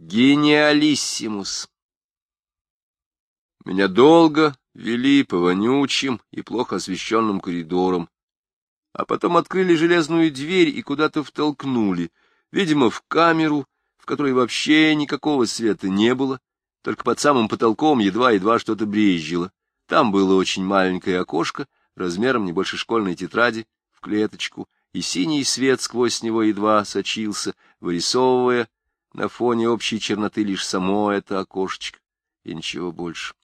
Гениалиссимус. Меня долго вели по вонючим и плохо освещенным коридорам, а потом открыли железную дверь и куда-то втолкнули, видимо, в камеру, в которой вообще никакого света не было, только под самым потолком едва-едва что-то брезжило. Там было очень маленькое окошко, размером не больше школьной тетради, в клеточку, и синий свет сквозь него едва сочился, вырисовывая на фоне общей черноты лишь само это окошечко, и ничего больше.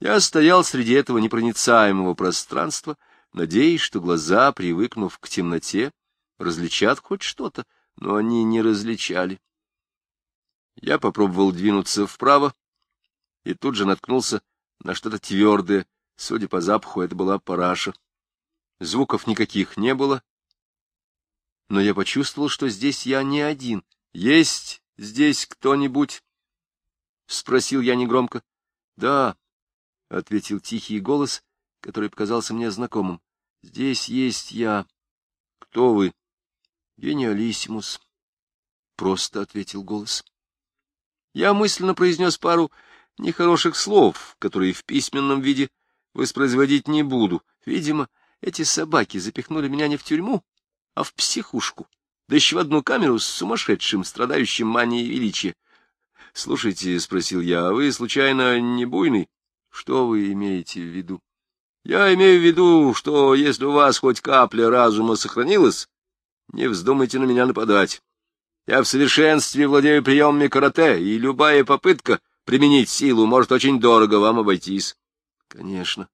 Я стоял среди этого непроницаемого пространства, надеясь, что глаза, привыкнув к темноте, различат хоть что-то, но они не различали. Я попробовал двинуться вправо, и тут же наткнулся на что-то твердое. Судя по запаху, это была параша. Звуков никаких не было, но я почувствовал, что здесь я не один. Есть здесь кто-нибудь? — спросил я негромко. — Да, — ответил тихий голос, который показался мне знакомым. — Здесь есть я. — Кто вы? — Гениалиссимус. — просто ответил голос. Я мысленно произнес пару нехороших слов, которые в письменном виде воспроизводить не буду. Видимо, эти собаки запихнули меня не в тюрьму, а в психушку, да еще в одну камеру с сумасшедшим, страдающим манией величия. — Слушайте, — спросил я, — а вы, случайно, не буйный? — Что вы имеете в виду? — Я имею в виду, что если у вас хоть капля разума сохранилась, не вздумайте на меня нападать. Я в совершенстве владею приемами карате, и любая попытка применить силу может очень дорого вам обойтись. Конечно,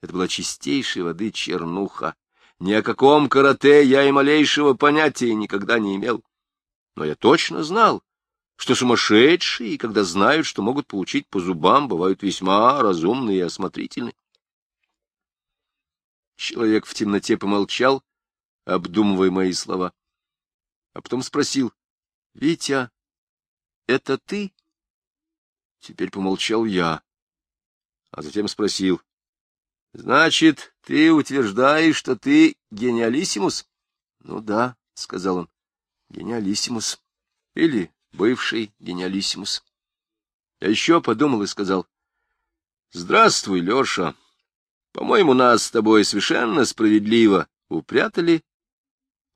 это была чистейшей воды чернуха. Ни о каком карате я и малейшего понятия никогда не имел. Но я точно знал, что сумасшедшие, когда знают, что могут получить по зубам, бывают весьма разумны и осмотрительны. Человек в темноте помолчал, обдумывая мои слова, а потом спросил, — Витя, это ты? Теперь помолчал я, а затем спросил, — Значит, ты утверждаешь, что ты гениалиссимус? — Ну да, — сказал он, — гениалиссимус. Или бывший гениалиссимус. Я еще подумал и сказал, — Здравствуй, Леша. По-моему, нас с тобой совершенно справедливо упрятали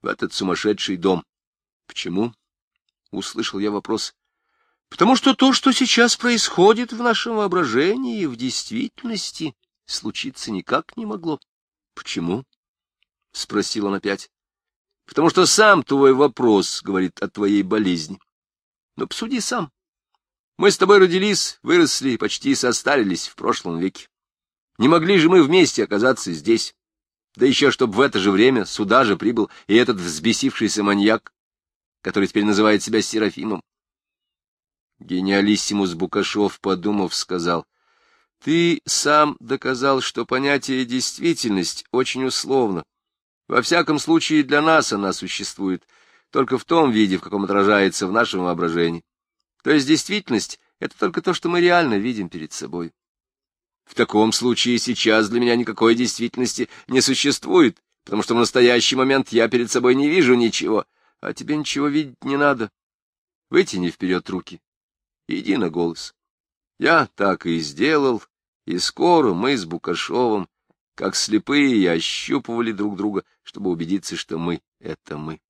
в этот сумасшедший дом. — Почему? — услышал я вопрос. — Потому что то, что сейчас происходит в нашем воображении, в действительности случиться никак не могло. — Почему? — спросил он опять. — Потому что сам твой вопрос говорит о твоей болезни. Но посуди сам. Мы с тобой родились, выросли почти состарились в прошлом веке. Не могли же мы вместе оказаться здесь. Да еще, чтобы в это же время сюда же прибыл и этот взбесившийся маньяк, который теперь называет себя Серафимом. Гениалиссимус Букашов, подумав, сказал — ты сам доказал, что понятие «действительность» очень условно. Во всяком случае, для нас она существует только в том виде, в каком отражается в нашем воображении. То есть действительность — это только то, что мы реально видим перед собой. В таком случае сейчас для меня никакой действительности не существует, потому что в настоящий момент я перед собой не вижу ничего, а тебе ничего видеть не надо. Вытяни вперед руки, иди на голос. Я так и сделал, и скоро мы с Букашовым, как слепые, ощупывали друг друга, чтобы убедиться, что мы — это мы.